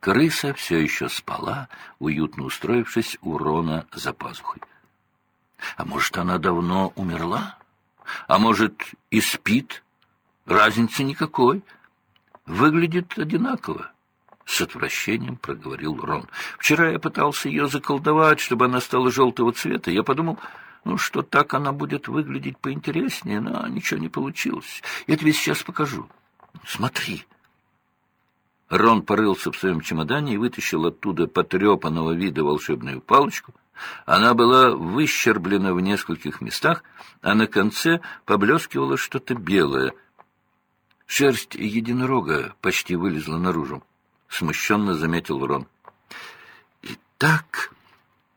Крыса все еще спала, уютно устроившись у Рона за пазухой. А может, она давно умерла? А может, и спит? Разницы никакой. Выглядит одинаково. С отвращением проговорил Рон. Вчера я пытался ее заколдовать, чтобы она стала желтого цвета. Я подумал, ну, что так она будет выглядеть поинтереснее, но ничего не получилось. Я тебе сейчас покажу. Смотри. Рон порылся в своем чемодане и вытащил оттуда потрепанного вида волшебную палочку. Она была выщерблена в нескольких местах, а на конце поблескивало что-то белое. Шерсть единорога почти вылезла наружу. Смущенно заметил Рон. И так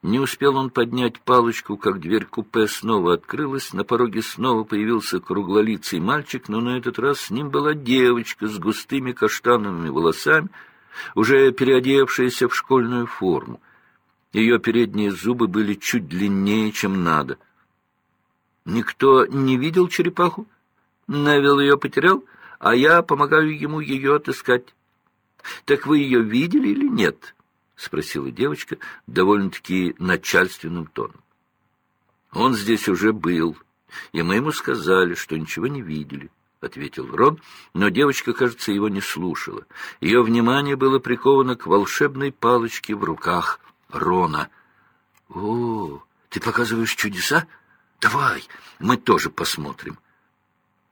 не успел он поднять палочку, как дверь купе снова открылась, на пороге снова появился круглолицый мальчик, но на этот раз с ним была девочка с густыми каштановыми волосами, уже переодевшаяся в школьную форму. Ее передние зубы были чуть длиннее, чем надо. Никто не видел черепаху? Невил ее потерял, а я помогаю ему ее отыскать. Так вы ее видели или нет?» — спросила девочка довольно-таки начальственным тоном. «Он здесь уже был, и мы ему сказали, что ничего не видели», — ответил Рон, но девочка, кажется, его не слушала. Ее внимание было приковано к волшебной палочке в руках Рона. «О, ты показываешь чудеса? Давай, мы тоже посмотрим».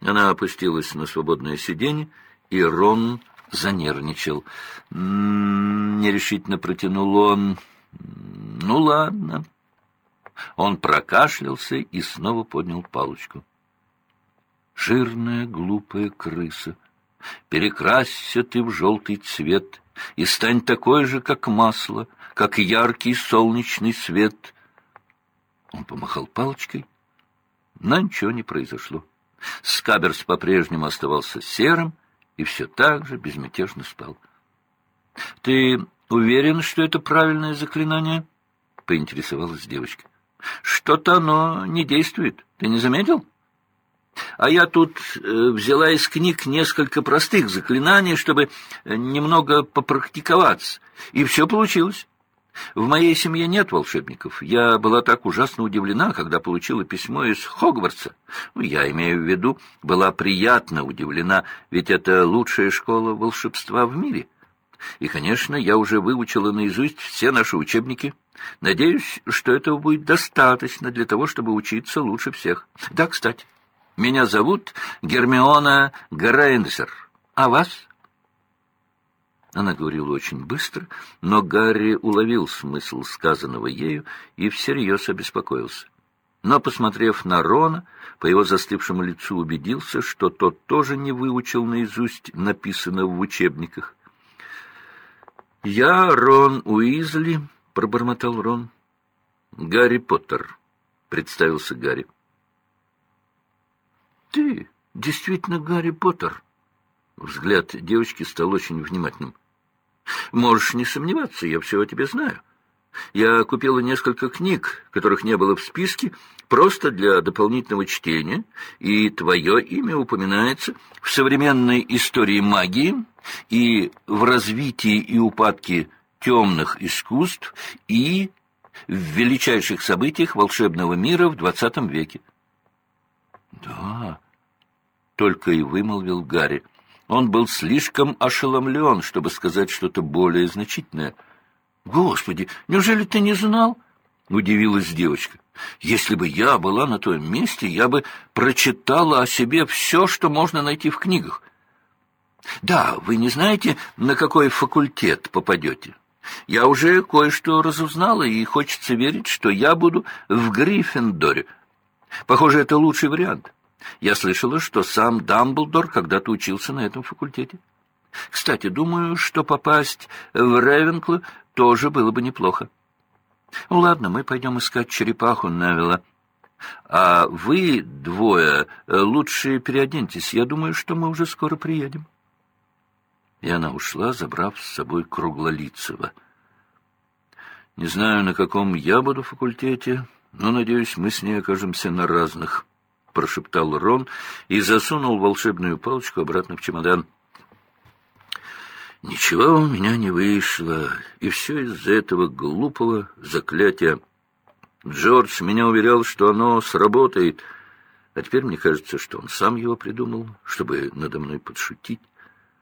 Она опустилась на свободное сиденье, и Рон занервничал. Нерешительно протянул он. «Ну, ладно». Он прокашлялся и снова поднял палочку. «Жирная, глупая крыса, перекрасься ты в желтый цвет и стань такой же, как масло, как яркий солнечный свет». Он помахал палочкой, но ничего не произошло. Скаберс по-прежнему оставался серым, и все так же безмятежно спал. — Ты уверен, что это правильное заклинание? — поинтересовалась девочка. — Что-то оно не действует. Ты не заметил? А я тут э, взяла из книг несколько простых заклинаний, чтобы немного попрактиковаться, и все получилось. В моей семье нет волшебников. Я была так ужасно удивлена, когда получила письмо из Хогвартса. Ну, я имею в виду, была приятно удивлена, ведь это лучшая школа волшебства в мире. И, конечно, я уже выучила наизусть все наши учебники. Надеюсь, что этого будет достаточно для того, чтобы учиться лучше всех. Да, кстати, меня зовут Гермиона Грейнсер. А вас? Она говорила очень быстро, но Гарри уловил смысл сказанного ею и всерьез обеспокоился. Но, посмотрев на Рона, по его застывшему лицу убедился, что тот тоже не выучил наизусть написанного в учебниках. «Я Рон Уизли», — пробормотал Рон. «Гарри Поттер», — представился Гарри. «Ты действительно Гарри Поттер?» Взгляд девочки стал очень внимательным. Можешь не сомневаться, я все о тебе знаю. Я купила несколько книг, которых не было в списке, просто для дополнительного чтения, и твое имя упоминается в современной истории магии и в развитии и упадке темных искусств и в величайших событиях волшебного мира в двадцатом веке. — Да, — только и вымолвил Гарри. Он был слишком ошеломлен, чтобы сказать что-то более значительное. «Господи, неужели ты не знал?» — удивилась девочка. «Если бы я была на том месте, я бы прочитала о себе все, что можно найти в книгах. Да, вы не знаете, на какой факультет попадете?» Я уже кое-что разузнала, и хочется верить, что я буду в Гриффиндоре. Похоже, это лучший вариант. Я слышала, что сам Дамблдор когда-то учился на этом факультете. Кстати, думаю, что попасть в Ревенкло тоже было бы неплохо. Ну, ладно, мы пойдем искать черепаху Невилла. А вы двое лучше переоденьтесь. Я думаю, что мы уже скоро приедем. И она ушла, забрав с собой Круглолицева. Не знаю, на каком я буду факультете, но, надеюсь, мы с ней окажемся на разных. — прошептал Рон и засунул волшебную палочку обратно в чемодан. Ничего у меня не вышло, и все из-за этого глупого заклятия. Джордж меня уверял, что оно сработает, а теперь мне кажется, что он сам его придумал, чтобы надо мной подшутить.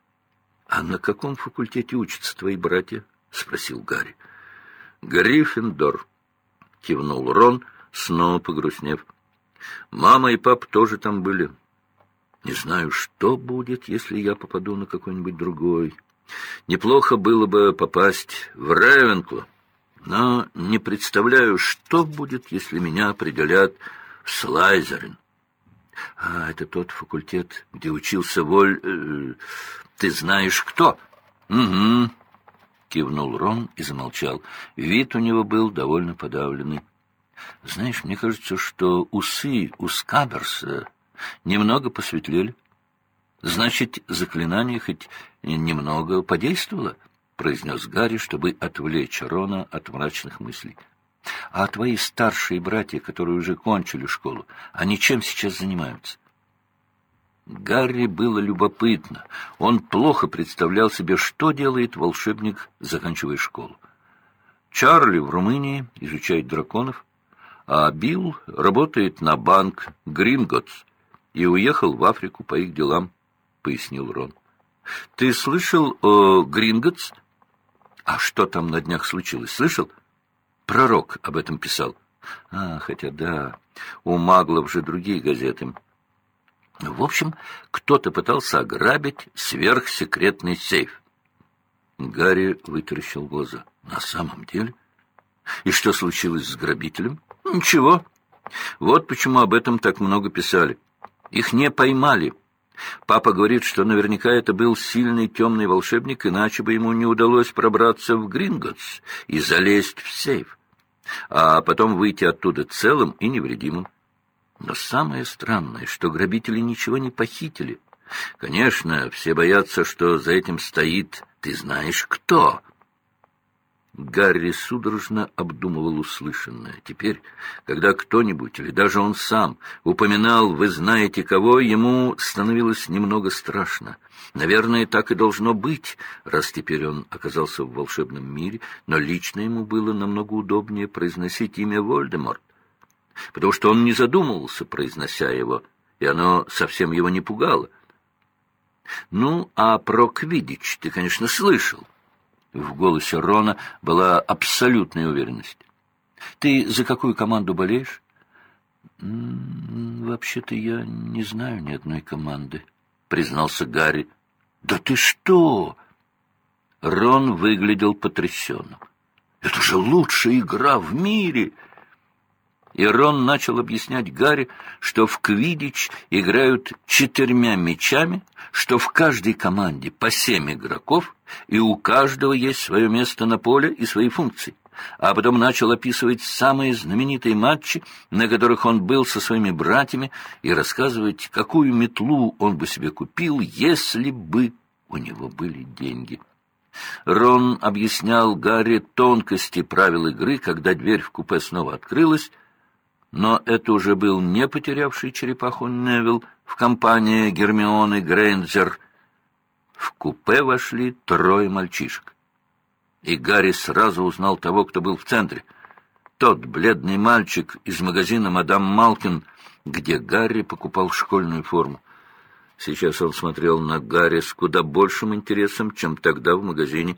— А на каком факультете учатся твои братья? — спросил Гарри. — Гриффиндор, — кивнул Рон, снова погрустнев. — Мама и папа тоже там были. Не знаю, что будет, если я попаду на какой-нибудь другой. Неплохо было бы попасть в Ревенкло, но не представляю, что будет, если меня определят в Слайзерин. А, это тот факультет, где учился Воль... Э, ты знаешь кто? Угу. Кивнул Рон и замолчал. Вид у него был довольно подавленный. Знаешь, мне кажется, что усы у Скаберса немного посветлели. Значит, заклинание хоть немного подействовало, произнес Гарри, чтобы отвлечь Рона от мрачных мыслей. А твои старшие братья, которые уже кончили школу, они чем сейчас занимаются? Гарри было любопытно. Он плохо представлял себе, что делает волшебник, заканчивая школу. Чарли в Румынии изучает драконов, а Билл работает на банк Гринготс и уехал в Африку по их делам, — пояснил Рон. — Ты слышал о Гринготс? А что там на днях случилось, слышал? Пророк об этом писал. А, хотя да, у маглов же другие газеты. В общем, кто-то пытался ограбить сверхсекретный сейф. Гарри вытаращил глаза. На самом деле? И что случилось с грабителем? Ничего. Вот почему об этом так много писали. Их не поймали. Папа говорит, что наверняка это был сильный темный волшебник, иначе бы ему не удалось пробраться в Гринготс и залезть в сейф, а потом выйти оттуда целым и невредимым. Но самое странное, что грабители ничего не похитили. Конечно, все боятся, что за этим стоит «ты знаешь кто», Гарри судорожно обдумывал услышанное. Теперь, когда кто-нибудь, или даже он сам, упоминал «вы знаете кого», ему становилось немного страшно. Наверное, так и должно быть, раз теперь он оказался в волшебном мире, но лично ему было намного удобнее произносить имя Вольдеморт, потому что он не задумывался, произнося его, и оно совсем его не пугало. «Ну, а про Квидич ты, конечно, слышал». В голосе Рона была абсолютная уверенность. «Ты за какую команду болеешь?» «Вообще-то я не знаю ни одной команды», — признался Гарри. «Да ты что?» Рон выглядел потрясенным. «Это же лучшая игра в мире!» И Рон начал объяснять Гарри, что в квидич играют четырьмя мячами, что в каждой команде по семь игроков, и у каждого есть свое место на поле и свои функции. А потом начал описывать самые знаменитые матчи, на которых он был со своими братьями, и рассказывать, какую метлу он бы себе купил, если бы у него были деньги. Рон объяснял Гарри тонкости правил игры, когда дверь в купе снова открылась, но это уже был не потерявший черепаху Невилл в компании Гермионы Грейнджер. В купе вошли трое мальчишек. И Гарри сразу узнал того, кто был в центре. Тот бледный мальчик из магазина «Мадам Малкин», где Гарри покупал школьную форму. Сейчас он смотрел на Гарри с куда большим интересом, чем тогда в магазине.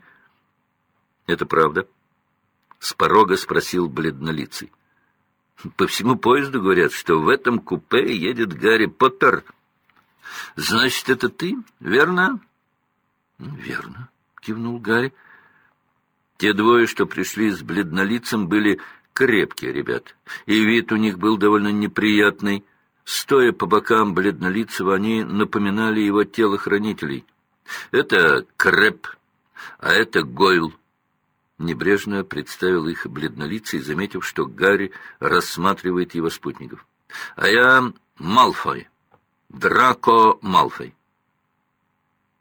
«Это правда?» — с порога спросил бледнолицый. По всему поезду говорят, что в этом купе едет Гарри Поттер. Значит, это ты, верно? Верно, кивнул Гарри. Те двое, что пришли с бледнолицем, были крепкие ребят, и вид у них был довольно неприятный. Стоя по бокам бледнолицего, они напоминали его телохранителей. Это Крэп, а это Гойл. Небрежно представил их бледнолицый, заметив, что Гарри рассматривает его спутников. «А я Малфой, Драко Малфой».